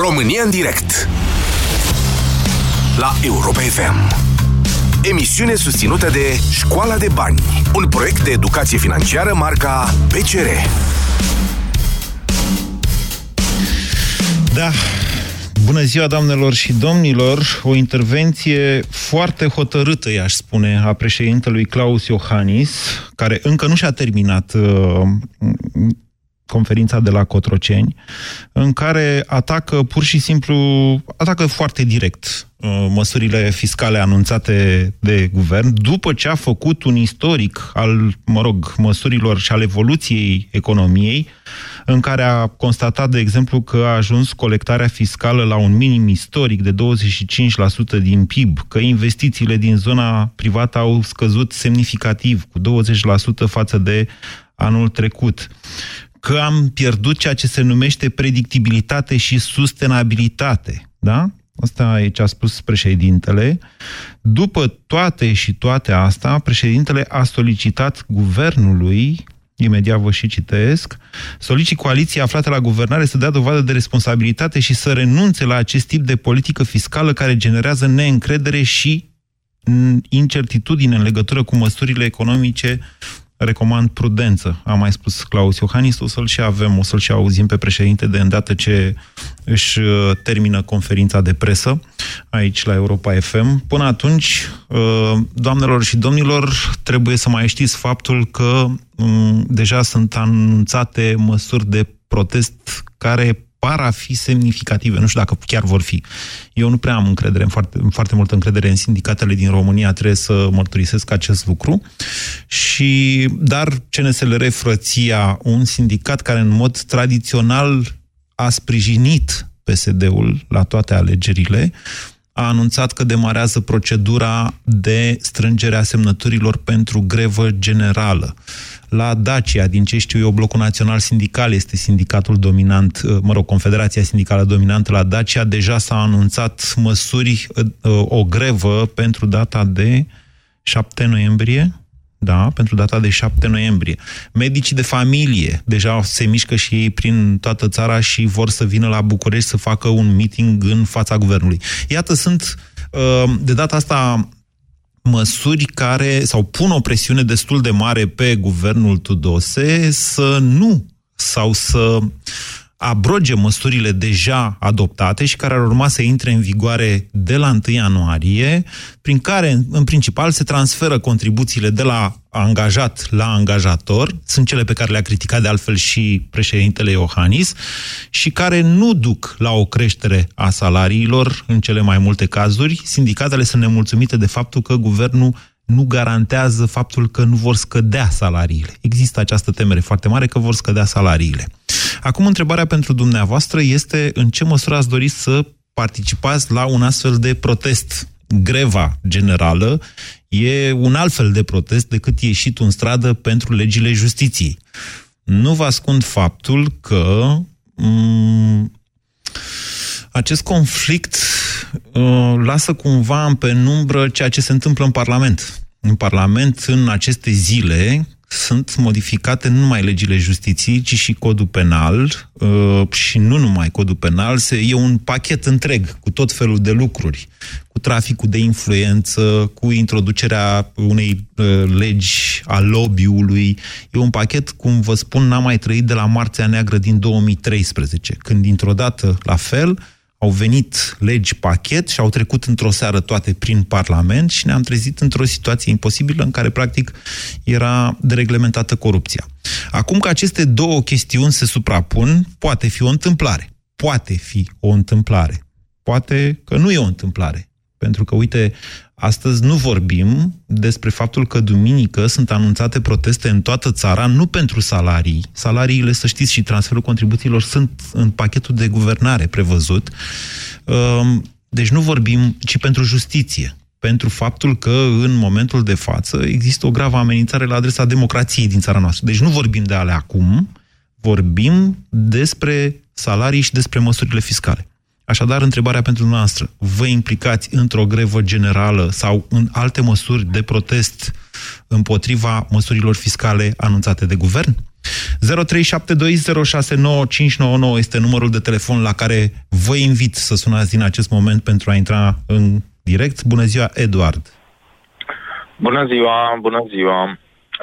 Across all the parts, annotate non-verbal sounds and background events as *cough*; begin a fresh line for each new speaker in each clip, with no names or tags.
România în direct. La Europa FM Emisiune susținută de Școala de Bani Un proiect de educație financiară marca PCR
Da, Bună ziua, doamnelor și domnilor! O intervenție foarte hotărâtă, i-aș spune, a președintelui Claus Iohannis, care încă nu și-a terminat uh, conferința de la Cotroceni, în care atacă pur și simplu, atacă foarte direct uh, măsurile fiscale anunțate de guvern, după ce a făcut un istoric al, mă rog, măsurilor și al evoluției economiei, în care a constatat, de exemplu, că a ajuns colectarea fiscală la un minim istoric de 25% din PIB, că investițiile din zona privată au scăzut semnificativ, cu 20% față de anul trecut că am pierdut ceea ce se numește predictibilitate și sustenabilitate. Da? Asta e ce a spus președintele. După toate și toate asta, președintele a solicitat guvernului, imediat vă și citesc, solicit coaliția aflată la guvernare să dea dovadă de responsabilitate și să renunțe la acest tip de politică fiscală care generează neîncredere și incertitudine în legătură cu măsurile economice recomand prudență, a mai spus Claus Iohannis, o să-l și avem, o să-l și auzim pe președinte de îndată ce își uh, termină conferința de presă aici la Europa FM. Până atunci, uh, doamnelor și domnilor, trebuie să mai știți faptul că um, deja sunt anunțate măsuri de protest care par a fi semnificative. Nu știu dacă chiar vor fi. Eu nu prea am încredere, în foarte, în foarte multă încredere în sindicatele din România, trebuie să mărturisesc acest lucru. Și, dar CNSLR Frăția, un sindicat care în mod tradițional a sprijinit PSD-ul la toate alegerile, a anunțat că demarează procedura de strângere a semnăturilor pentru grevă generală la Dacia, din ce știu eu, Blocul Național Sindical este sindicatul dominant, uh, mă rog, Confederația Sindicală dominantă la Dacia, deja s-a anunțat măsuri, uh, uh, o grevă pentru data de 7 noiembrie, da, pentru data de 7 noiembrie. Medicii de familie deja se mișcă și ei prin toată țara și vor să vină la București să facă un meeting în fața guvernului. Iată, sunt de data asta măsuri care, sau pun o presiune destul de mare pe guvernul Tudose să nu, sau să abroge măsurile deja adoptate și care ar urma să intre în vigoare de la 1 ianuarie, prin care, în principal, se transferă contribuțiile de la angajat la angajator, sunt cele pe care le-a criticat de altfel și președintele Iohannis, și care nu duc la o creștere a salariilor în cele mai multe cazuri. Sindicatele sunt nemulțumite de faptul că guvernul nu garantează faptul că nu vor scădea salariile. Există această temere foarte mare că vor scădea salariile. Acum, întrebarea pentru dumneavoastră este în ce măsură ați dori să participați la un astfel de protest. Greva generală e un alt fel de protest decât ieșit în stradă pentru legile justiției. Nu vă ascund faptul că m- acest conflict uh, lasă cumva în penumbră ceea ce se întâmplă în Parlament. În Parlament, în aceste zile, sunt modificate nu numai legile justiției, ci și codul penal uh, și nu numai codul penal, se, e un pachet întreg cu tot felul de lucruri, cu traficul de influență, cu introducerea unei uh, legi a lobby-ului. E un pachet, cum vă spun, n-am mai trăit de la Marțea Neagră din 2013, când dintr-o dată, la fel, au venit legi pachet și au trecut într-o seară toate prin Parlament și ne-am trezit într-o situație imposibilă în care, practic, era dereglementată corupția. Acum că aceste două chestiuni se suprapun, poate fi o întâmplare. Poate fi o întâmplare. Poate că nu e o întâmplare. Pentru că, uite, Astăzi nu vorbim despre faptul că duminică sunt anunțate proteste în toată țara, nu pentru salarii. Salariile, să știți, și transferul contribuțiilor sunt în pachetul de guvernare prevăzut. Ehm, deci nu vorbim, ci pentru justiție. Pentru faptul că în momentul de față există o gravă amenințare la adresa democrației din țara noastră. Deci nu vorbim de ale acum, vorbim despre salarii și despre măsurile fiscale. Așadar, întrebarea pentru noastră, vă implicați într-o grevă generală sau în alte măsuri de protest împotriva măsurilor fiscale anunțate de guvern? 0372069599 este numărul de telefon la care vă invit să sunați din acest moment pentru a intra în direct. Bună ziua, Eduard!
Bună ziua, bună ziua!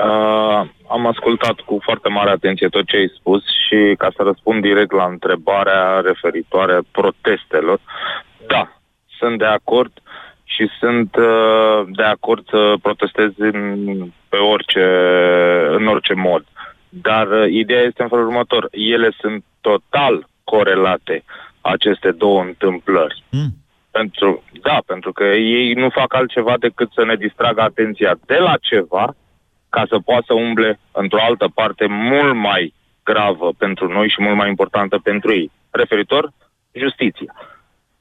Uh, am ascultat cu foarte mare atenție tot ce ai spus și ca să răspund direct la întrebarea referitoare protestelor, da, sunt de acord și sunt uh, de acord să protestez în, pe orice, în orice mod. Dar uh, ideea este în felul următor. Ele sunt total corelate, aceste două întâmplări. Mm. Pentru, da, pentru că ei nu fac altceva decât să ne distragă atenția de la ceva ca să poată să umble într-o altă parte mult mai gravă pentru noi și mult mai importantă pentru ei. Referitor, justiția.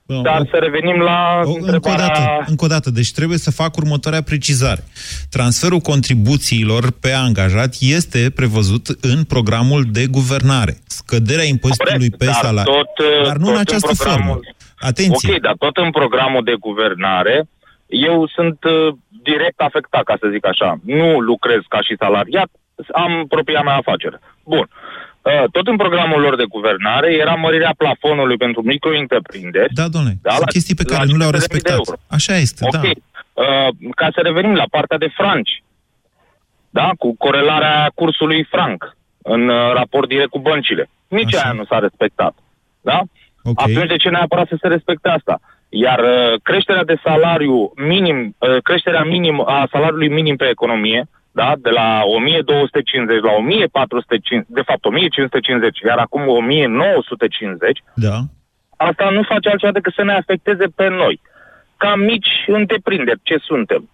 Dar o, să revenim la o,
încă, o dată, încă o dată, deci trebuie să fac următoarea precizare. Transferul contribuțiilor pe angajat este prevăzut în programul de guvernare. Scăderea impozitului pe salarii. Tot, dar nu tot în această în formă. Atenție.
Ok, dar tot în programul de guvernare eu sunt uh, direct afectat, ca să zic așa. Nu lucrez ca și salariat, am propria mea afacere. Bun. Uh, Uh, tot în programul lor de guvernare era mărirea plafonului pentru micro-întreprinderi.
Da, domnule, da, sunt chestii pe care nu le-au respectat. Așa este, okay. da.
Uh, ca să revenim la partea de franci, da, cu corelarea cursului franc în uh, raport direct cu băncile. Nici Așa. aia nu s-a respectat. Da? Okay. Atunci de ce neapărat să se respecte asta? Iar uh, creșterea de salariu minim, uh, creșterea minim a salariului minim pe economie, da? de la 1250 la 1450, de fapt 1550, iar acum 1950,
da.
asta nu face altceva decât să ne afecteze pe noi, ca mici întreprinderi, ce suntem.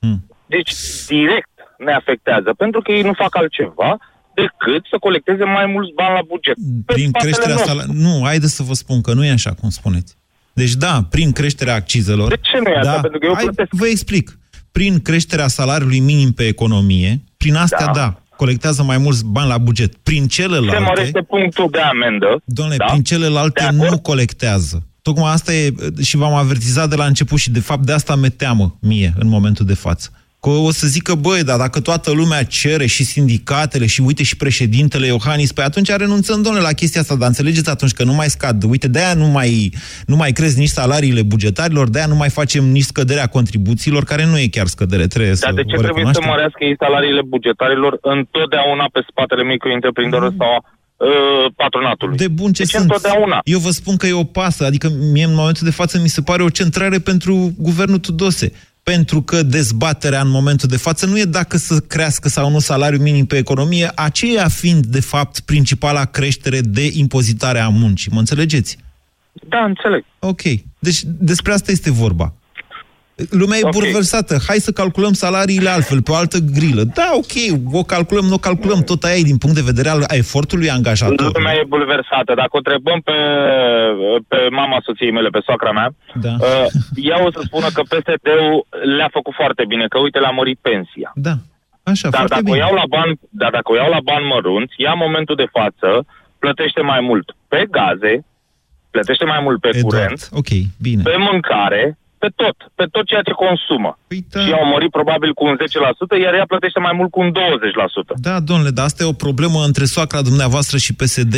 Hmm. Deci, direct ne afectează, pentru că ei nu fac altceva decât să colecteze mai mulți bani la buget.
Prin creșterea salariului. Nu, haideți să vă spun că nu e așa cum spuneți. Deci da, prin creșterea accizelor...
De ce nu e
da,
așa? Pentru că eu
hai, Vă explic prin creșterea salariului minim pe economie, prin astea, da, da colectează mai mulți bani la buget. Prin celelalte... Se
mărește punctul de amendă.
Domnule, da? prin celelalte nu colectează. Tocmai asta e, și v-am avertizat de la început și de fapt de asta mi teamă mie în momentul de față. Că o să zică, băi, dar dacă toată lumea cere și sindicatele și uite și președintele Iohannis, păi atunci renunțăm, domnule, la chestia asta, dar înțelegeți atunci că nu mai scad. Uite, de-aia nu mai, nu mai cresc nici salariile bugetarilor, de-aia nu mai facem nici scăderea contribuțiilor, care nu e chiar scădere, trebuie
dar
să
de ce trebuie să mărească ei salariile bugetarilor întotdeauna pe spatele micro-întreprinderilor mm. sau uh, patronatului.
De bun ce
deci
sunt. Întotdeauna. Eu vă spun că e o pasă, adică mie în momentul de față mi se pare o centrare pentru guvernul Tudose pentru că dezbaterea în momentul de față nu e dacă să crească sau nu salariul minim pe economie, aceea fiind, de fapt, principala creștere de impozitare a muncii. Mă înțelegeți?
Da, înțeleg.
Ok. Deci despre asta este vorba. Lumea e okay. burversată. Hai să calculăm salariile altfel, pe o altă grilă. Da, ok, o calculăm, nu o calculăm, tot aia e din punct de vedere al efortului angajator.
Lumea e bulversată. Dacă o întrebăm pe, pe mama soției mele, pe soacra mea, da. uh, ea o să spună că PSD-ul le-a făcut foarte bine, că uite, le-a mărit pensia.
Da, așa,
dar
foarte
dacă
bine.
O iau la bani, dar dacă o iau la bani mărunți, ea în momentul de față plătește mai mult pe gaze, plătește mai mult pe Eduard. curent,
okay, bine.
pe mâncare, pe tot, pe tot ceea ce consumă. Păi da. Și au mărit probabil cu un 10%, iar ea plătește mai mult cu un 20%.
Da, domnule, dar asta e o problemă între soacra dumneavoastră și PSD.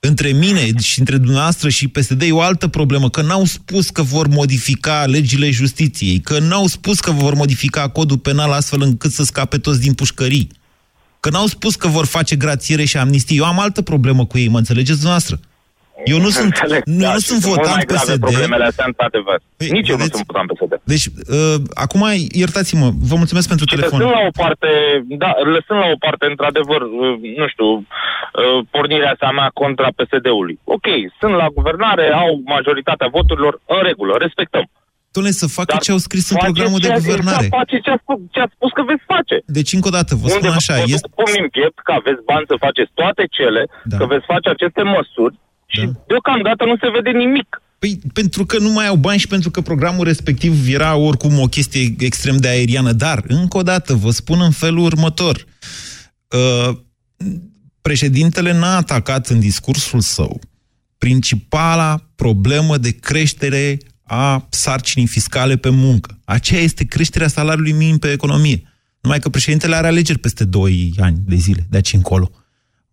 Între mine și între dumneavoastră și PSD e o altă problemă, că n-au spus că vor modifica legile justiției, că n-au spus că vor modifica codul penal astfel încât să scape toți din pușcării, că n-au spus că vor face grațiere și amnistie. Eu am altă problemă cu ei, mă înțelegeți dumneavoastră? Eu nu sunt, nu, da, nu sunt votant PSD.
problemele astea, într-adevăr. Păi, Nici vedeți? eu nu sunt votant PSD.
Deci, uh, acum, iertați-mă, vă mulțumesc pentru și telefon.
Lăsând la o parte, da, lăsând la o parte, într-adevăr, uh, nu știu, uh, pornirea sa mea contra PSD-ului. Ok, sunt la guvernare, au majoritatea voturilor, în regulă, respectăm.
Dom'le, să facă Dar ce au scris în programul de guvernare.
Face ce a, spus, ce a spus că veți face.
Deci, încă o dată, vă spun așa.
Unde este... pumni în piept că aveți bani să faceți toate cele, da. că veți face aceste măsuri și da. deocamdată nu se vede nimic.
Păi pentru că nu mai au bani și pentru că programul respectiv era oricum o chestie extrem de aeriană. Dar, încă o dată, vă spun în felul următor. Uh, președintele n-a atacat în discursul său principala problemă de creștere a sarcinii fiscale pe muncă. Aceea este creșterea salariului minim pe economie. Numai că președintele are alegeri peste 2 ani de zile, de aici încolo.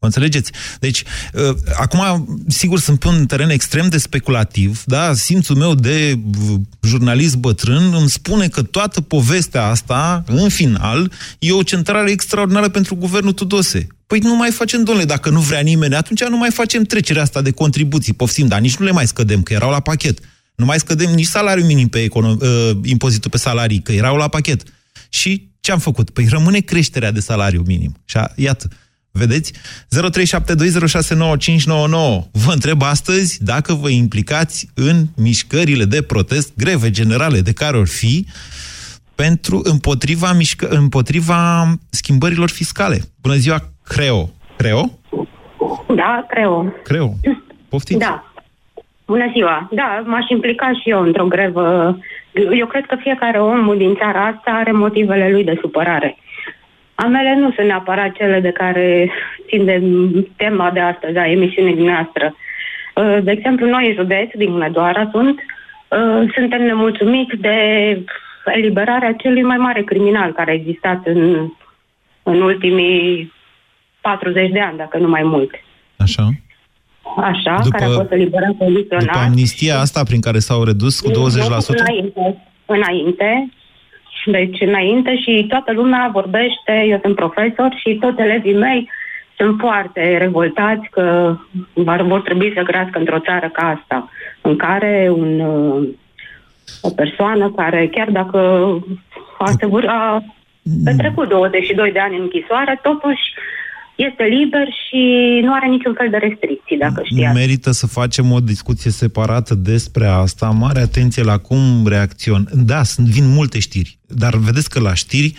Mă înțelegeți? Deci, uh, acum, sigur, sunt pe un teren extrem de speculativ, da? Simțul meu de uh, jurnalist bătrân îmi spune că toată povestea asta, în final, e o centrare extraordinară pentru guvernul Tudose. Păi nu mai facem, domnule, dacă nu vrea nimeni, atunci nu mai facem trecerea asta de contribuții, poftim, dar nici nu le mai scădem, că erau la pachet. Nu mai scădem nici salariul minim pe econom- uh, impozitul pe salarii, că erau la pachet. Și ce am făcut? Păi rămâne creșterea de salariu minim. Și a, iată, Vedeți? 0372069599. Vă întreb astăzi dacă vă implicați în mișcările de protest, greve generale de care or fi, pentru împotriva, mișcă, împotriva schimbărilor fiscale. Bună ziua, Creo. Creo?
Da, Creo.
Creo. Poftiți?
Da. Bună ziua. Da, m-aș implica și eu într-o grevă. Eu cred că fiecare om din țara asta are motivele lui de supărare. A mele nu sunt neapărat cele de care țin de tema de astăzi, da, emisiunea noastră. Uh, de exemplu, noi, județ, din Hunedoara, sunt, uh, suntem nemulțumiți de eliberarea celui mai mare criminal care a existat în, în ultimii 40 de ani, dacă nu mai mult.
Așa.
Așa, după, care a fost eliberat condiționat.
După amnistia asta prin care s-au redus cu 20%?
Înainte, înainte deci înainte și toată lumea vorbește, eu sunt profesor și toți elevii mei sunt foarte revoltați că vor trebui să crească într-o țară ca asta, în care un, o persoană care, chiar dacă a, a petrecut 22 de ani în închisoare, totuși este liber și nu are niciun fel de restricții, dacă știați.
Merită să facem o discuție separată despre asta. Mare atenție la cum reacțion. Da, sunt, vin multe știri, dar vedeți că la știri,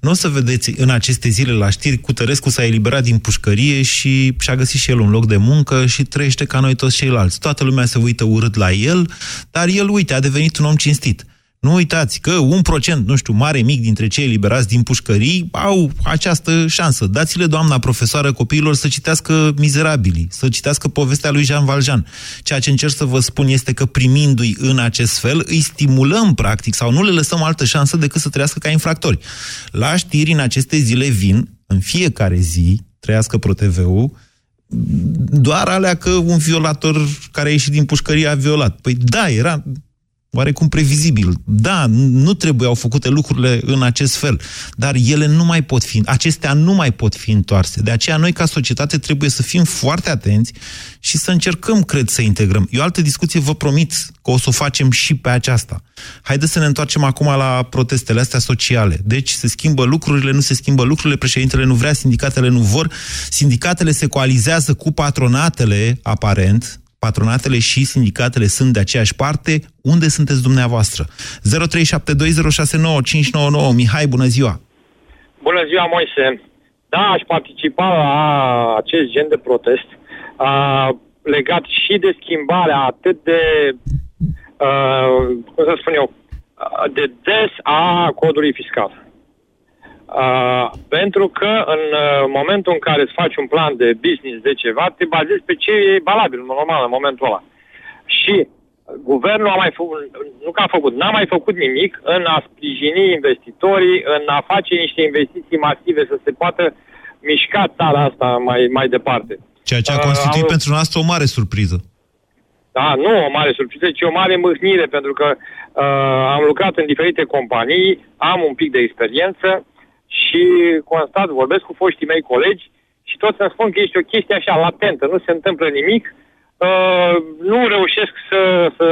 nu o să vedeți în aceste zile la știri, Cutărescu s-a eliberat din pușcărie și și-a găsit și el un loc de muncă și trăiește ca noi toți ceilalți. Toată lumea se uită urât la el, dar el, uite, a devenit un om cinstit. Nu uitați că un procent, nu știu, mare, mic dintre cei eliberați din pușcării au această șansă. Dați-le, doamna profesoară, copiilor să citească Mizerabilii, să citească povestea lui Jean Valjean. Ceea ce încerc să vă spun este că primindu-i în acest fel, îi stimulăm, practic, sau nu le lăsăm altă șansă decât să trăiască ca infractori. La știri în aceste zile vin, în fiecare zi, trăiască ProTV-ul, doar alea că un violator care a ieșit din pușcărie a violat. Păi da, era oarecum previzibil. Da, nu trebuiau făcute lucrurile în acest fel, dar ele nu mai pot fi, acestea nu mai pot fi întoarse. De aceea noi ca societate trebuie să fim foarte atenți și să încercăm, cred, să integrăm. E o altă discuție, vă promit că o să o facem și pe aceasta. Haideți să ne întoarcem acum la protestele astea sociale. Deci se schimbă lucrurile, nu se schimbă lucrurile, președintele nu vrea, sindicatele nu vor, sindicatele se coalizează cu patronatele, aparent, patronatele și sindicatele sunt de aceeași parte. Unde sunteți dumneavoastră? 0372069599. Mihai, bună ziua!
Bună ziua, Moise! Da, aș participa la acest gen de protest a, legat și de schimbarea atât de, a, cum să spun eu, de des a codului fiscal. Uh, pentru că în uh, momentul în care îți faci un plan de business de ceva, te bazezi pe ce e valabil, normal, în momentul ăla. Și guvernul a mai făcut, nu că a făcut, n-a mai făcut nimic în a sprijini investitorii, în a face niște investiții masive să se poată mișca țara asta mai, mai departe.
Ceea ce a constituit uh, pentru noastră o mare surpriză.
Da, nu o mare surpriză, ci o mare mâhnire, pentru că uh, am lucrat în diferite companii, am un pic de experiență și constat, vorbesc cu foștii mei colegi și toți îmi spun că este o chestie așa latentă, nu se întâmplă nimic, uh, nu reușesc să, să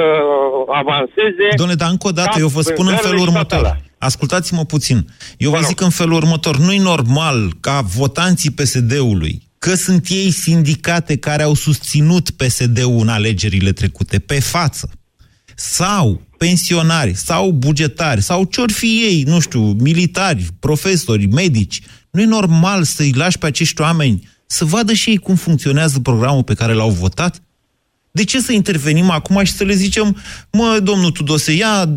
avanseze.
Doamne, dar încă o dată, eu vă spun în felul următor. Ascultați-mă puțin. Eu vă zic în felul următor. Nu-i normal ca votanții PSD-ului, că sunt ei sindicate care au susținut PSD-ul în alegerile trecute, pe față, sau pensionari sau bugetari sau ce-or fi ei, nu știu, militari, profesori, medici. Nu e normal să-i lași pe acești oameni să vadă și ei cum funcționează programul pe care l-au votat? De ce să intervenim acum și să le zicem, mă, domnul Tudose, ia,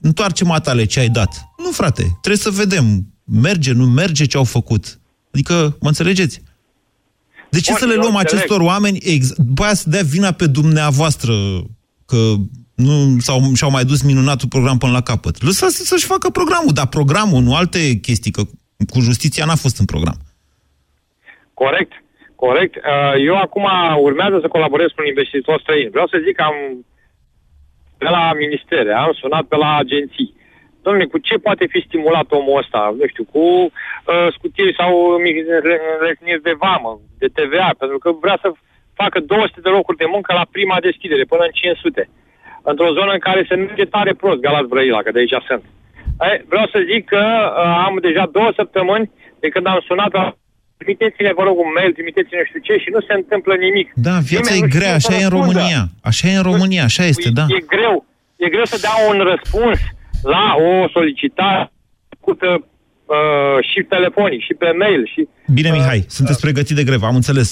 întoarce matale ce ai dat? Nu, frate, trebuie să vedem. Merge, nu merge ce au făcut. Adică, mă înțelegeți? De ce Bun, să le luăm acestor oameni, ex- după aia să dea vina pe dumneavoastră că nu sau și-au mai dus minunatul program până la capăt. Lăsați să-și facă programul, dar programul, nu alte chestii, că cu justiția n-a fost în program.
Corect, corect. Uh, eu acum urmează să colaborez cu un investitor străin. Vreau să zic că am de la ministere, am sunat pe la agenții. Domnule, cu ce poate fi stimulat omul ăsta? Nu știu, cu uh, scutiri sau înlesniri de vamă, de TVA, pentru că vrea să facă 200 de locuri de muncă la prima deschidere, până în 500. Într-o zonă în care se merge tare prost Galați Brăila, că de aici sunt. Ei, vreau să zic că uh, am deja două săptămâni de când am sunat la trimiteți-ne, vă rog, un mail, trimiteți-ne nu știu ce și nu se întâmplă nimic.
Da, viața Nimeni e grea, așa e în România. Așa e în România, așa este, da.
E greu, e greu să dea un răspuns la o solicitare făcută uh, și telefonic, și pe mail. Și,
Bine, Mihai, uh, sunteți pregătit de grevă, am înțeles.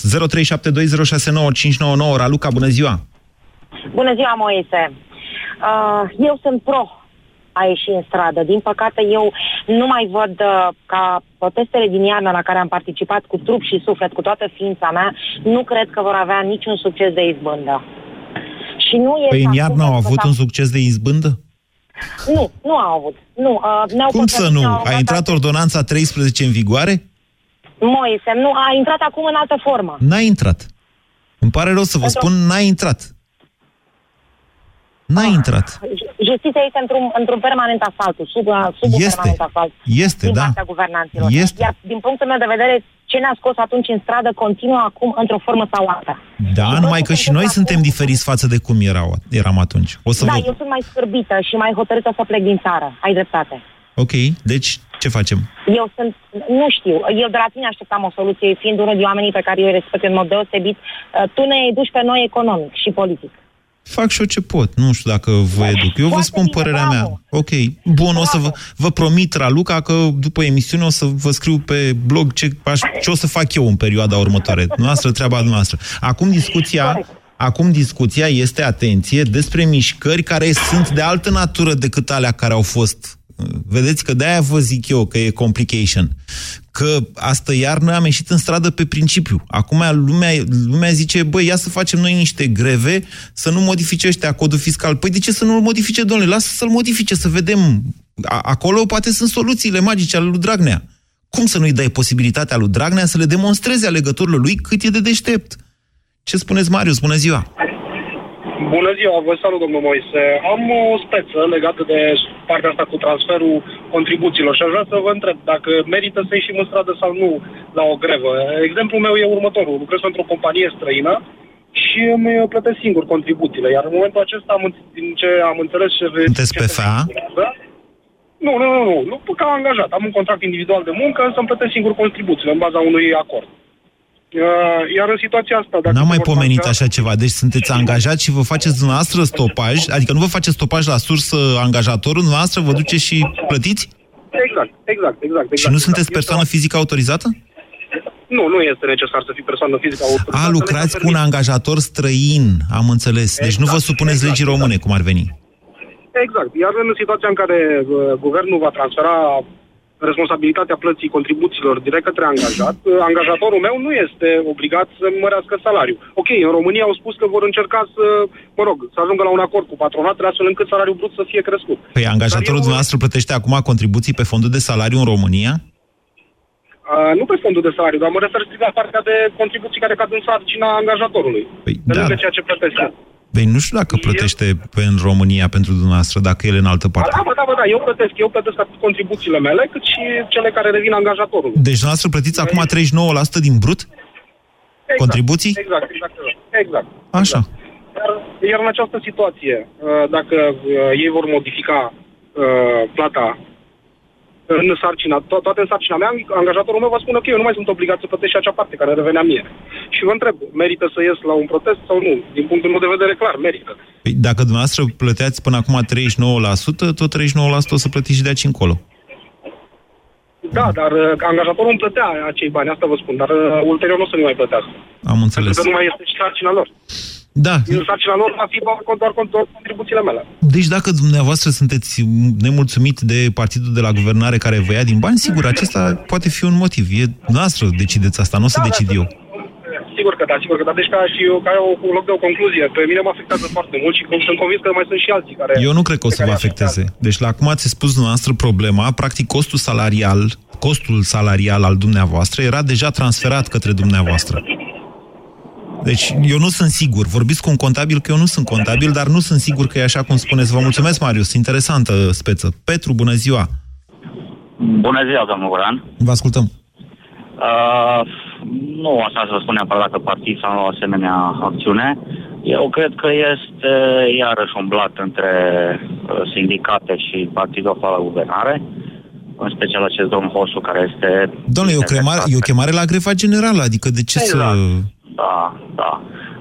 0372069599, Raluca, bună ziua!
Bună ziua, Moise! Uh, eu sunt pro a ieși în stradă. Din păcate, eu nu mai văd uh, ca protestele din iarnă la care am participat cu trup și suflet, cu toată ființa mea, nu cred că vor avea niciun succes de izbândă.
Și nu e păi în iarnă au avut un succes de izbândă?
Nu, nu au avut. Nu, uh,
Cum să nu? A intrat ordonanța 13 în vigoare?
Moise, nu, a intrat acum în altă formă.
N-a intrat. Îmi pare rău să vă spun, n-a intrat. N-a ah, intrat.
Justiția este într-un, într-un permanent asfalt, sub, sub este. un permanent asfalt.
Este, din da. partea
guvernanților.
Este.
Iar din punctul meu de vedere, ce ne-a scos atunci în stradă continuă acum într-o formă sau alta.
Da, și numai că și noi suntem acum... diferiți față de cum erau, eram atunci. O să
da,
vă...
eu sunt mai scârbită și mai hotărâtă să plec din țară. Ai dreptate.
Ok, deci ce facem?
Eu sunt, nu știu, eu de la tine așteptam o soluție, fiind unul din oamenii pe care eu îi respect în mod deosebit. Uh, tu ne educi pe noi economic și politic
fac și eu ce pot. Nu știu dacă vă educ. Eu vă spun părerea mea. Ok. Bun, o să vă, vă promit, Raluca, că după emisiune o să vă scriu pe blog ce, aș, ce o să fac eu în perioada următoare. Noastră, treaba noastră. Acum discuția... Acum discuția este, atenție, despre mișcări care sunt de altă natură decât alea care au fost Vedeți că de-aia vă zic eu că e complication. Că asta iarnă am ieșit în stradă pe principiu. Acum lumea, lumea zice, băi, ia să facem noi niște greve, să nu modifice ăștia codul fiscal. Păi de ce să nu-l modifice, domnule? Lasă să-l modifice, să vedem. Acolo poate sunt soluțiile magice ale lui Dragnea. Cum să nu-i dai posibilitatea lui Dragnea să le demonstreze alegătorilor lui cât e de deștept? Ce spuneți, Marius? Bună ziua!
Bună ziua, vă salut, domnul Moise. Am o speță legată de partea asta cu transferul contribuțiilor și aș vrea să vă întreb dacă merită să ieșim în stradă sau nu la o grevă. Exemplul meu e următorul. Lucrez într-o companie străină și îmi plătesc singur contribuțiile. Iar în momentul acesta, am, din ce am înțeles ce...
Sunteți pe FA?
Nu, nu, nu, nu, nu, ca angajat. Am un contract individual de muncă, să-mi plătesc singur contribuțiile în baza unui acord. Uh, iar în situația asta...
N-am mai pomenit așa ceva. Deci sunteți angajat și vă faceți dumneavoastră stopaj, adică nu vă faceți stopaj la sursă angajatorul, dumneavoastră vă duceți și plătiți?
Exact, exact, exact. exact
și nu sunteți persoană fizică autorizată?
Nu, nu este necesar să fii persoană fizică autorizată.
A, lucrați cu un angajator străin, am înțeles. Deci exact, nu vă supuneți exact, legii române, cum ar veni.
Exact. Iar în situația în care uh, guvernul va transfera responsabilitatea plății contribuțiilor direct către angajat, angajatorul meu nu este obligat să mărească salariul. Ok, în România au spus că vor încerca să, mă rog, să ajungă la un acord cu patronatele astfel încât salariul brut să fie crescut.
Păi angajatorul dumneavoastră plătește acum contribuții pe fondul de salariu în România?
Uh, nu pe fondul de salariu, dar mă refer strict la partea de contribuții care cad în sarcina angajatorului. Păi, pe da. ceea ce plătește.
Păi nu știu dacă plătește pe în România pentru dumneavoastră, dacă el în altă parte.
Da, da, da, da, eu plătesc, eu plătesc atât contribuțiile mele, cât și cele care revin angajatorului.
Deci dumneavoastră plătiți acum 39% din brut? Exact, Contribuții?
Exact, exact, exact.
Așa.
Iar, iar în această situație, uh, dacă uh, ei vor modifica uh, plata în sarcina, to- toate în sarcina mea, angajatorul meu va spune, ok, eu nu mai sunt obligat să plătesc și acea parte care revenea mie. Și vă întreb, merită să ies la un protest sau nu? Din punctul meu de vedere, clar, merită.
Păi dacă dumneavoastră plăteați până acum 39%, tot 39% o să plătiți și de aici încolo.
Da, dar uh, angajatorul îmi plătea acei bani, asta vă spun, dar uh, ulterior nu o să nu mai plătească.
Am înțeles.
Pentru că nu mai este și sarcina lor.
Da.
Din sarcina lor va fi doar, doar, doar contribuțiile mele.
Deci dacă dumneavoastră sunteți nemulțumit de partidul de la guvernare care vă ia din bani, sigur, acesta poate fi un motiv. E noastră decideți asta, nu o să da, decid da, eu.
sigur că da, sigur că da. Deci ca și eu, ca eu, un loc de o concluzie, pe mine mă afectează foarte mult și sunt convins că mai sunt și alții care...
Eu nu cred că o să vă afecteze. Deci la cum ați spus dumneavoastră problema, practic costul salarial, costul salarial al dumneavoastră era deja transferat către dumneavoastră. Deci eu nu sunt sigur. Vorbiți cu un contabil că eu nu sunt contabil, dar nu sunt sigur că e așa cum spuneți. Vă mulțumesc, Marius. Interesantă speță. Petru, bună ziua!
Bună ziua, domnul Goran.
Vă ascultăm.
Uh, nu așa să spun neapărat dacă partid sau nu o asemenea acțiune. Eu cred că este iarăși un blat între uh, sindicate și partidul afară la guvernare, în special acest domn Hosu care este...
Domnule, e o, cremare, e o chemare la grefa generală, adică de ce
Exact.
să...
Da, da.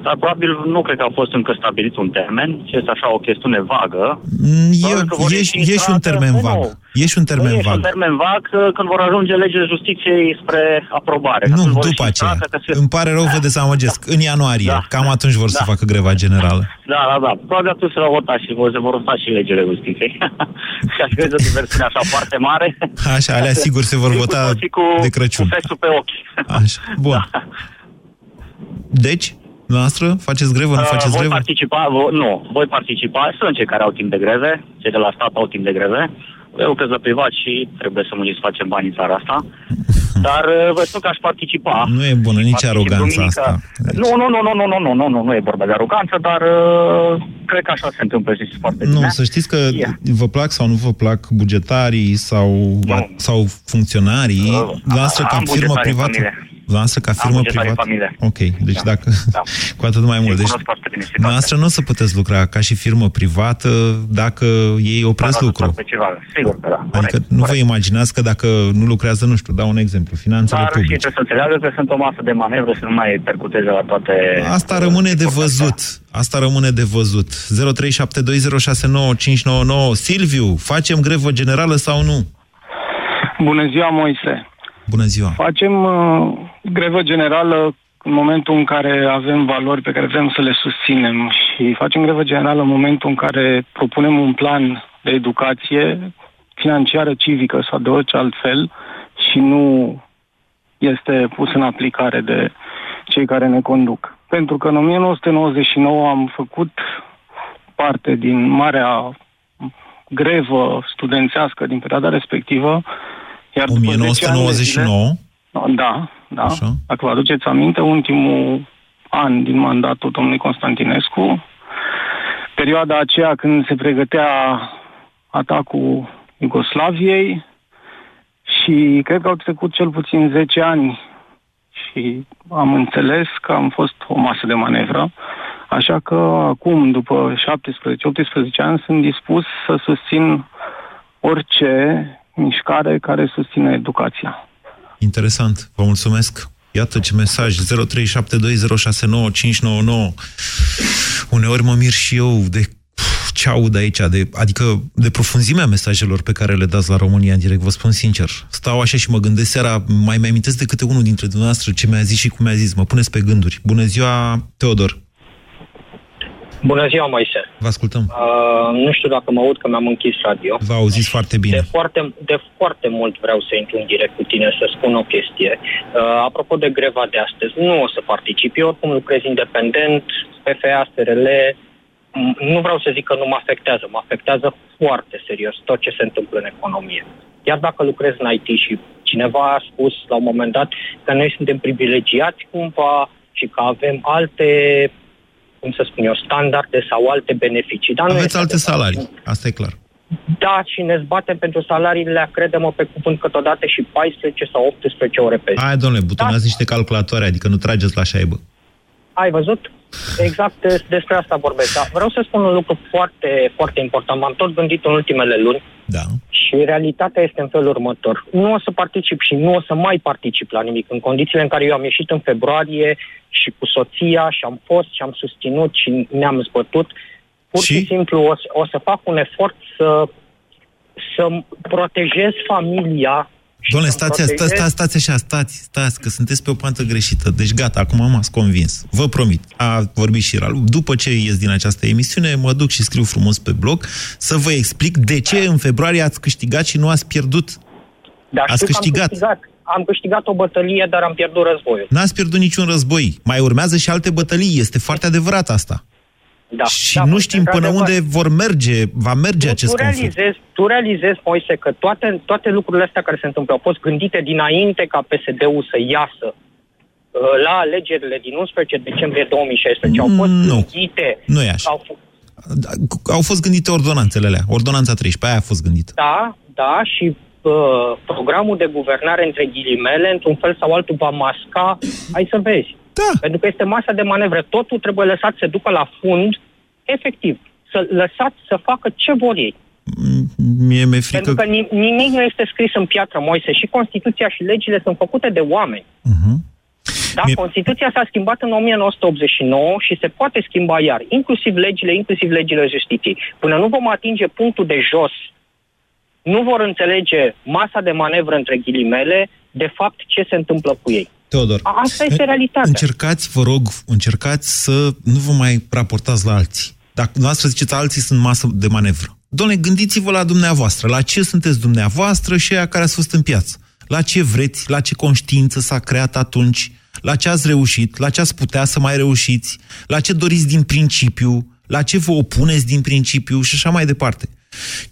Dar probabil nu cred că a fost încă stabilit un termen, ci este așa o chestiune vagă.
Mm, E,
Probabil că vor
e,
ieși
e și un
intrată,
termen
nu,
vag.
nu.
E și un termen
nu e și
vag.
un termen vag uh, când vor ajunge legile justiției spre aprobare. Că
Nu,
când vor
după
ieși
aceea.
intrată, că se-
Îmi pare rău, vă dezamăgesc. În ianuarie,
Da.
cam atunci vor să
Da.
facă greva generală.
Da, da, da. Probabil atunci se va vota și vor, se vor vota și legile justiției. și aș crede o diversiune așa foarte mare.
Așa, alea sigur se vor
Și cu
vota
toții cu,
de Crăciun.
Cu fesul pe ochi.
Așa, bun.
Da.
Deci, noastră, faceți grevă, nu
Uh,
faceți
voi
grevă?
participa, vo, nu, voi participa, sunt cei care au timp de greve, cei de la stat au timp de greve. Eu lucrez la privat și trebuie să muncim să facem bani în țara asta. *laughs* Dar uh, vă spun că aș participa.
Nu e bună nici
Particip
aroganța
duminică.
asta. Deci-
Nu, nu, nu, nu, nu, nu, nu, nu, nu, nu e vorba de aroganță, dar uh, cred că așa se întâmplă și foarte
Nu,
bine.
să știți că
Ia.
vă plac sau nu vă plac bugetarii sau,
Nu.
sau funcționarii,
Uh,
noastră ca
am
firmă
bugetari în
privată.
familie.
Noastră ca
Am
firmă
bugetari în
privată.
familie.
Ok, deci
Da.
dacă
Da. *laughs*
cu atât mai mult.
Îi
Deci
cunosc foarte bine situația.
noastră nu o să puteți lucra ca și firmă privată dacă ei opresc
Dar
lucru.
Pe ceva. Sigur că da.
Adică
corect,
nu vă
corect.
imaginați că dacă nu lucrează, nu știu, dau un exemplu, finanțele
Dar și
publice.
trebuie să înțeleagă că sunt o masă de manevră să nu mai percuteze la toate...
Asta rămâne de văzut. Asta rămâne de văzut. 0372069599. Silviu, facem grevă generală sau nu?
Bună ziua, Moise.
Bună ziua.
Facem uh, grevă generală în momentul în care avem valori pe care vrem să le susținem și facem grevă generală în momentul în care propunem un plan de educație financiară, civică sau de orice alt fel și nu este pus în aplicare de cei care ne conduc. Pentru că în 1999 am făcut parte din marea grevă studențească din perioada respectivă, iar după 10 ani de zile-
1999?
da, da.
Așa.
Dacă vă aduceți aminte, ultimul an din mandatul domnului Constantinescu, perioada aceea când se pregătea atacul Iugoslaviei și cred că au trecut cel puțin 10 ani și am înțeles că am fost o masă de manevră, așa că acum, după 17-18 ani, sunt dispus să susțin orice mișcare care susține educația.
Interesant. Vă mulțumesc. Iată ce mesaj. 0372069599. Uneori mă mir și eu de pf, ce aud aici, de, adică de profunzimea mesajelor pe care le dați la România în direct, vă spun sincer. Stau așa și mă gândesc seara, mai mai amintesc de câte unul dintre dumneavoastră ce mi-a zis și cum mi-a zis. Mă puneți pe gânduri. Bună ziua, Teodor.
Bună ziua, Moise.
Vă ascultăm.
Uh, nu știu dacă mă aud că mi-am închis radio.
Vă auziți foarte bine.
De foarte, de foarte mult vreau să intru în direct cu tine să spun o chestie. Uh, apropo de greva de astăzi, nu o să particip. Eu oricum lucrez independent, PFA, SRL. m- Nu vreau să zic că nu mă afectează. Mă afectează foarte serios tot ce se întâmplă în economie. Iar dacă lucrez în IT și cineva a spus la un moment dat că noi suntem privilegiați cumva și că avem alte cum să spun eu, standarde sau alte beneficii. Dar nu
Aveți
este
alte
adevărat.
salarii, asta e clar.
Da, și ne zbatem pentru salariile, credem pe cuvânt, câteodată și 14 sau 18 ore pe zi.
Hai, domnule, butonați niște calculatoare, adică nu trageți la șaibă.
Ai văzut? Exact des- despre asta vorbesc. Dar vreau să spun un lucru foarte, foarte important. M-am tot gândit în ultimele luni
Da.
și realitatea este în felul următor. Nu o să particip și nu o să mai particip la nimic. În condițiile în care eu am ieșit în februarie și cu soția și am fost și am susținut și ne-am zbătut, pur și,
Și?
și simplu o să, o să fac un efort să, să protejez familia și
Doamne,
să-mi
stați, stați,
protejez-
stați, stați așa, stați, stați, că sunteți pe o pantă greșită. Deci gata, acum m-ați convins. Vă promit. A vorbit și Ralu. După ce ies din această emisiune, mă duc și scriu frumos pe blog să vă explic de ce în februarie ați câștigat și nu ați pierdut.
Dar
Ați
știu că
câștigat.
Am câștigat. am câștigat o bătălie, dar am pierdut războiul.
N-ați pierdut niciun război. Mai urmează și alte bătălii. Este foarte adevărat asta.
Da.
Și
da,
nu știm până
într-adevăr.
unde vor merge, va merge
tu,
acest
tu
conflict.
realizezi, tu realizezi, Moise, că toate, toate lucrurile astea care se întâmplă au fost gândite dinainte ca PSD-ul să iasă uh, la alegerile din 11 decembrie 2016. Au fost
Nu.
gândite.
Nu e așa.
Au, f-
Da, Au fost gândite ordonanțele alea. Ordonanța 13, aia a fost gândită.
da, da, și uh, programul de guvernare, între ghilimele, într-un fel sau altul, va masca. Hai să vezi.
Da.
Pentru că este masa de manevră. Totul trebuie lăsat să ducă la fund, efectiv. Să lăsați să facă ce vor ei.
Mie mi-e frică...
Pentru că ni- nimic nu este scris în piatră, Moise. Și Constituția și legile sunt făcute de oameni. Da,
Mie-
Constituția s-a schimbat în 1989 și se poate schimba iar, inclusiv legile, inclusiv legile justiției. Până nu vom atinge punctul de jos, nu vor înțelege masa de manevră între ghilimele, de fapt, ce se întâmplă cu ei.
Teodor,
A- Asta este
în-
realitatea.
Încercați, vă rog, încercați să nu vă mai raportați la alții. Dacă dumneavoastră ziceți alții sunt masă de manevră. Doamne, gândiți-vă la dumneavoastră, la ce sunteți dumneavoastră și aia care ați fost în piață. La ce vreți, la ce conștiință s-a creat atunci, la ce ați reușit, la ce ați putea să mai reușiți, la ce doriți din principiu, la ce vă opuneți din principiu și așa mai departe.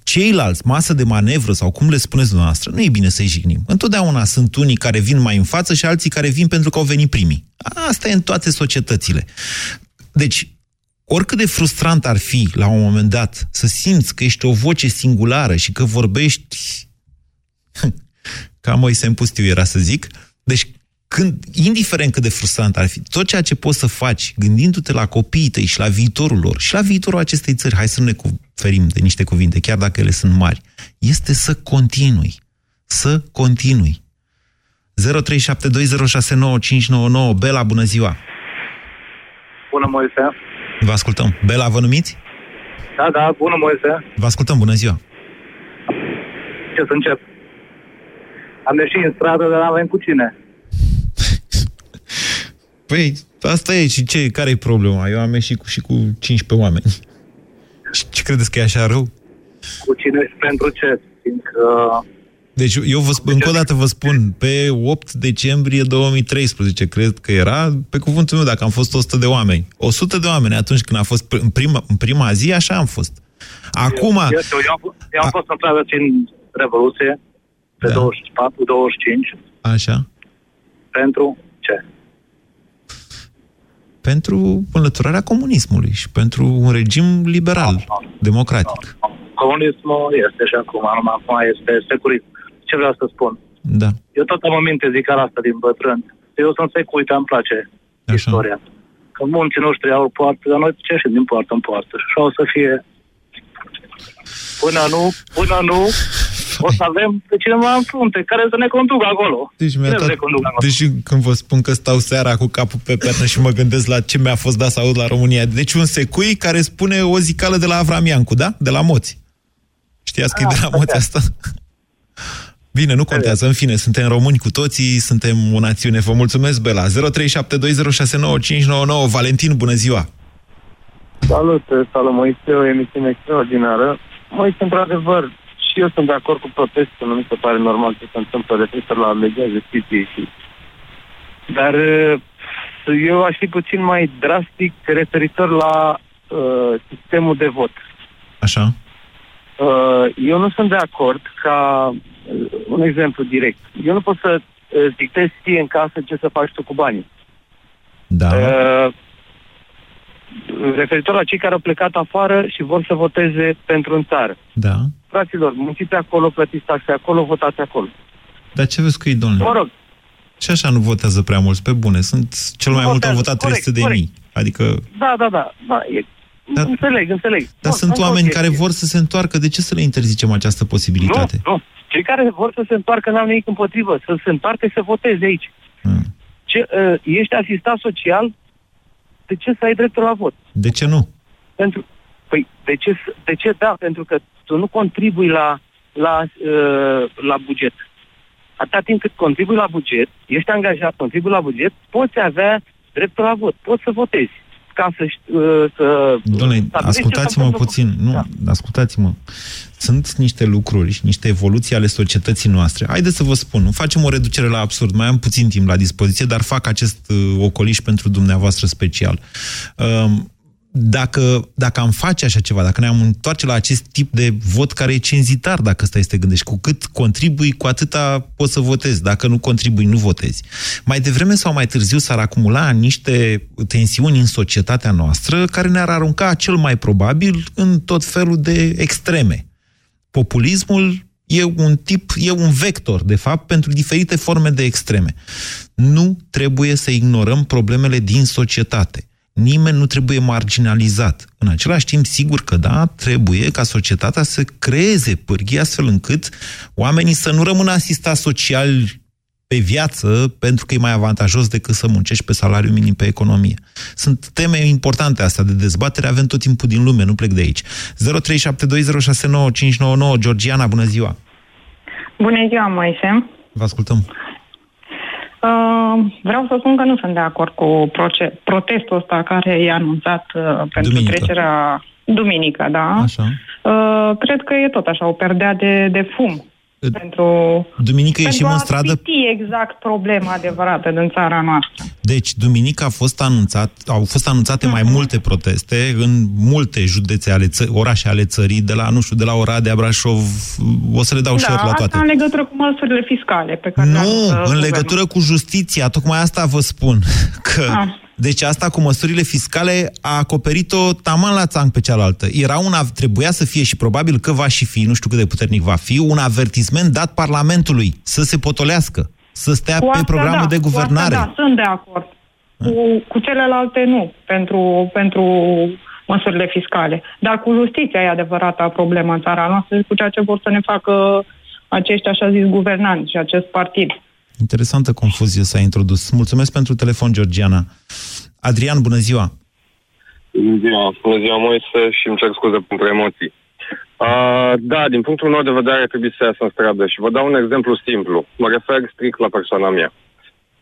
Ceilalți, masă de manevră sau cum le spuneți dumneavoastră, nu e bine să-i jignim. Întotdeauna sunt unii care vin mai în față și alții care vin pentru că au venit primii. Asta e în toate societățile. Deci, oricât de frustrant ar fi la un moment dat să simți că ești o voce singulară și că vorbești *laughs* ca Moise Pustiu era să zic, deci când, indiferent cât de frustrant ar fi, tot ceea ce poți să faci, gândindu-te la copiii tăi și la viitorul lor și la viitorul acestei țări, hai să nu ne ferim de niște cuvinte, chiar dacă ele sunt mari, este să continui. Să continui. 0372069599 Bela, bună ziua!
Bună, Moise.
Vă ascultăm. Bela, vă numiți?
Da, da, bună, Moise.
Vă ascultăm, bună ziua!
Ce să încep? Am ieșit în stradă, dar n-avem cu cine.
Păi, asta e. Și ce, care e problema? Eu am ieșit cu, și cu 15 oameni. Și ce credeți că e așa rău?
Cu cine și pentru ce? Fiindcă
Deci eu vă spun, încă o dată vă spun, pe 8 decembrie 2013, cred că era, pe cuvântul meu, dacă am fost 100 de oameni. 100 de oameni atunci când a fost pr- în prima, în prima zi, așa am fost. Acum,
Eu, eu, eu, am, eu am fost în stradă țin Revoluție pe
Da.
24-25
așa,
pentru ce?
Pentru înlăturarea comunismului și pentru un regim liberal, democratic.
Comunismul este și acum, numai acum este securit. Ce vreau să spun?
Da.
Eu tot am în minte zic asta din bătrân. Eu sunt secuit, îmi place
Așa.
istoria. Că munții noștri au poartă, dar noi ce din poartă în poartă. Și așa o să fie Până nu, până nu, o să avem pe cineva în frunte care să ne conducă acolo.
Deci, mi-a
Cine să
tot...
ne conducă acolo?
deci când vă spun că stau seara cu capul pe pernă și mă gândesc la ce mi-a fost dat să aud la România. Deci un secui care spune o zicală de la Avram Iancu, da? De la Moți. Știați că e de la Moți asta? Bine, nu contează. În fine, suntem români cu toții, suntem o națiune. Vă mulțumesc, Bela. 0372069599. Valentin, bună ziua!
Salut, salut, Moise, o emisiune extraordinară. Moise, într-adevăr, și eu sunt de acord cu protestul, nu mi se pare normal ce se întâmplă referitor la legea justiției. Și... Dar uh, eu aș fi puțin mai drastic referitor la uh, sistemul de vot.
Așa?
Uh, eu nu sunt de acord ca, uh, un exemplu direct, eu nu pot să uh, dictez ție în casă ce să faci tu cu banii.
Da.
Uh, referitor la cei care au plecat afară și vor să voteze pentru în țară.
Da.
Fraților, munciți acolo, plătiți taxe acolo, votați acolo.
Dar ce vezi cu ei, domnule?
Mă rog,
Și așa nu votează prea mulți, pe bune. Sunt cel mai
Nu
mult au
votează,
votat
corect,
300 de mii. Adică,
da, da, da, da e,
Dar-
înțeleg, înțeleg.
dar
Bun,
sunt
încă o
oameni
chestie.
care vor să se întoarcă. De ce să le interzicem această posibilitate?
Nu, nu. Cei care vor să se întoarcă n-au nimic împotrivă, să se întoarcă și să voteze aici.
Hmm.
Ce, uh, ești asistat social, de ce să ai dreptul la vot?
De ce nu?
Pentru, păi, de ce, s- de ce da? Pentru că tu nu contribui la, la, uh, la buget. Atâta timp cât contribui la buget, ești angajat, contribui la buget, poți avea dreptul la vot, poți să votezi ca să, ști- uh, să
Doamne, ascultați-mă puțin. Nu, da. ascultați-mă. Sunt niște lucruri și niște evoluții ale societății noastre. Haideți să vă spun, facem o reducere la absurd. Mai am puțin timp la dispoziție, dar fac acest uh, ocoliș pentru dumneavoastră special. Uh, dacă, dacă am face așa ceva, dacă ne-am întoarce la acest tip de vot care e cenzitar, dacă stai să te gândești, cu cât contribui, cu atâta poți să votezi. Dacă nu contribui, nu votezi. Mai devreme sau mai târziu s-ar acumula niște tensiuni în societatea noastră care ne-ar arunca cel mai probabil în tot felul de extreme. Populismul e un tip, e un vector, de fapt, pentru diferite forme de extreme. Nu trebuie să ignorăm problemele din societate Nimeni nu trebuie marginalizat. În același timp, sigur că da, trebuie ca societatea să creeze pârghii astfel încât oamenii să nu rămână asistați social pe viață pentru că e mai avantajos decât să muncești pe salariu minim pe economie. Sunt teme importante astea de dezbatere, avem tot timpul din lume, nu plec de aici. 0372069599 Georgiana, bună ziua!
Bună ziua, Moise!
Vă ascultăm!
Uh, vreau să spun că nu sunt de acord cu protestul ăsta care e anunțat uh, pentru Duminică. trecerea duminică, da.
Așa.
Uh, cred că e tot așa, o perdea de, de fum pentru,
Duminică ieșim
în
stradă...
Pentru a exact problema adevărată din țara noastră.
Deci, duminică a fost anunțat, au fost anunțate uh-huh. mai mhm. multe proteste în multe județe ale ță- orașe ale țării, de la, nu știu, de la Oradea, Brașov, o să le dau
da,
și la toate.
în legătură cu măsurile fiscale pe care
Nu, în legătură cu justiția, tocmai asta vă spun, *laughs* că... Ah deci asta cu măsurile fiscale a acoperit-o taman la țang pe cealaltă. Era una, trebuia să fie și probabil că va și fi, nu știu cât de puternic va fi, un avertisment dat Parlamentului să se potolească, să stea
cu
pe programul
da,
de guvernare.
Cu asta, da, sunt de acord. Cu, cu celelalte nu, pentru, pentru măsurile fiscale. Dar cu justiția e adevărata problemă în țara noastră, cu ceea ce vor să ne facă acești așa zis guvernanți și acest partid.
Interesantă confuzie s-a introdus. Mulțumesc pentru telefon, Georgiana. Adrian, bună ziua!
Bună ziua, bună ziua, Moise, și îmi cer scuze pentru emoții. Uh, da, din punctul meu de vedere trebuie să iasă în stradă și vă dau un exemplu simplu. Mă refer strict la persoana mea.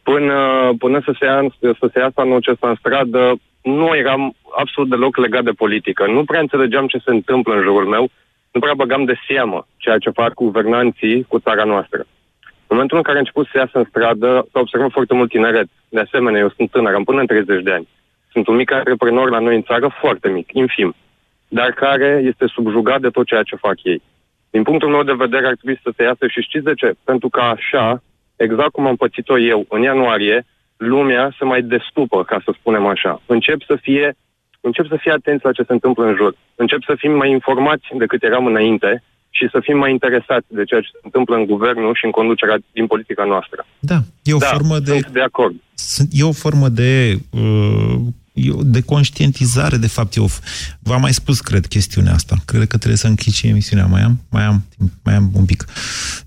Până, până să, se ia, să se iasă anul acesta în stradă, nu eram absolut deloc legat de politică. Nu prea înțelegeam ce se întâmplă în jurul meu, nu prea băgam de seamă ceea ce fac guvernanții cu țara noastră. În momentul în care a început să iasă în stradă, s-a observat foarte mult tineret. De asemenea, eu sunt tânăr, am până în 30 de ani. Sunt un mic antreprenor la noi în țară, foarte mic, infim, dar care este subjugat de tot ceea ce fac ei. Din punctul meu de vedere, ar trebui să se iasă și știți de ce? Pentru că așa, exact cum am pățit-o eu în ianuarie, lumea se mai destupă, ca să spunem așa. Încep să fie, încep să fie atenți la ce se întâmplă în jur. Încep să fim mai informați decât eram înainte și să fim mai interesați de ceea ce se întâmplă în guvernul și în conducerea din politica noastră.
Da, e o
da,
formă de...
de acord.
E o formă de uh, de conștientizare, de fapt. Eu v-am mai spus, cred, chestiunea asta. Cred că trebuie să închid și emisiunea. Mai am? Mai am, mai am un pic.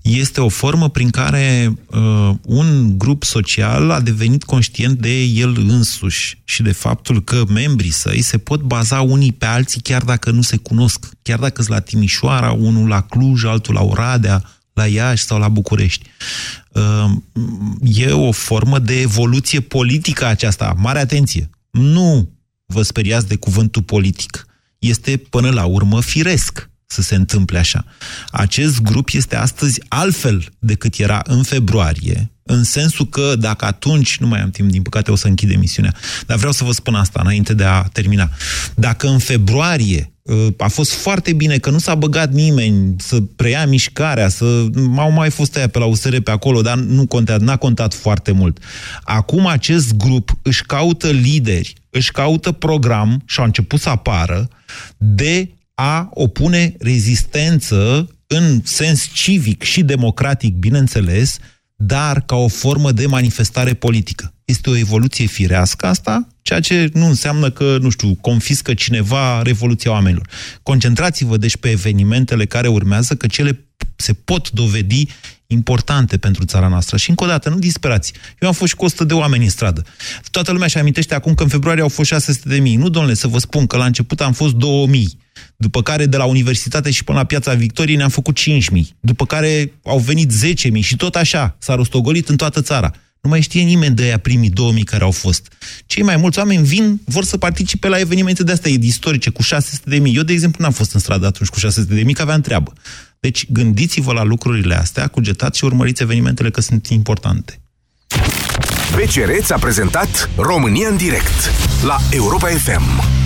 Este o formă prin care uh, un grup social a devenit conștient de el însuși și de faptul că membrii săi se pot baza unii pe alții chiar dacă nu se cunosc. Chiar dacă sunt la Timișoara, unul la Cluj, altul la Oradea, la Iași sau la București. Uh, e o formă de evoluție politică aceasta. Mare atenție! Nu vă speriați de cuvântul politic. Este până la urmă firesc să se întâmple așa. Acest grup este astăzi altfel decât era în februarie, în sensul că dacă atunci, nu mai am timp, din păcate o să închid emisiunea, dar vreau să vă spun asta înainte de a termina. Dacă în februarie uh, a fost foarte bine că nu s-a băgat nimeni să preia mișcarea, să au mai fost aia pe la USR pe acolo, dar nu contează, n-a contat foarte mult. Acum acest grup își caută lideri, își caută program și a început să apară de a opune rezistență în sens civic și democratic, bineînțeles, dar ca o formă de manifestare politică. Este o evoluție firească asta, ceea ce nu înseamnă că, nu știu, confiscă cineva revoluția oamenilor. Concentrați-vă, deci, pe evenimentele care urmează, că cele se pot dovedi importante pentru țara noastră. Și încă o dată, nu disperați. Eu am fost și cu 100 de oameni în stradă. Toată lumea și amintește acum că în februarie au fost 600 de mii. Nu, domnule, să vă spun că la început am fost 2000. După care de la universitate și până la Piața Victoriei ne-am făcut 5.000. După care au venit 10.000 și tot așa s-a rostogolit în toată țara. Nu mai știe nimeni de aia primii 2000 care au fost. Cei mai mulți oameni vin, vor să participe la evenimente de astea istorice cu 600 de mii. Eu, de exemplu, n-am fost în stradă atunci cu 600 de mii, că aveam treabă. Deci gândiți-vă la lucrurile astea, cugetați și urmăriți evenimentele că sunt importante.
BCR ți-a prezentat România în direct la Europa FM.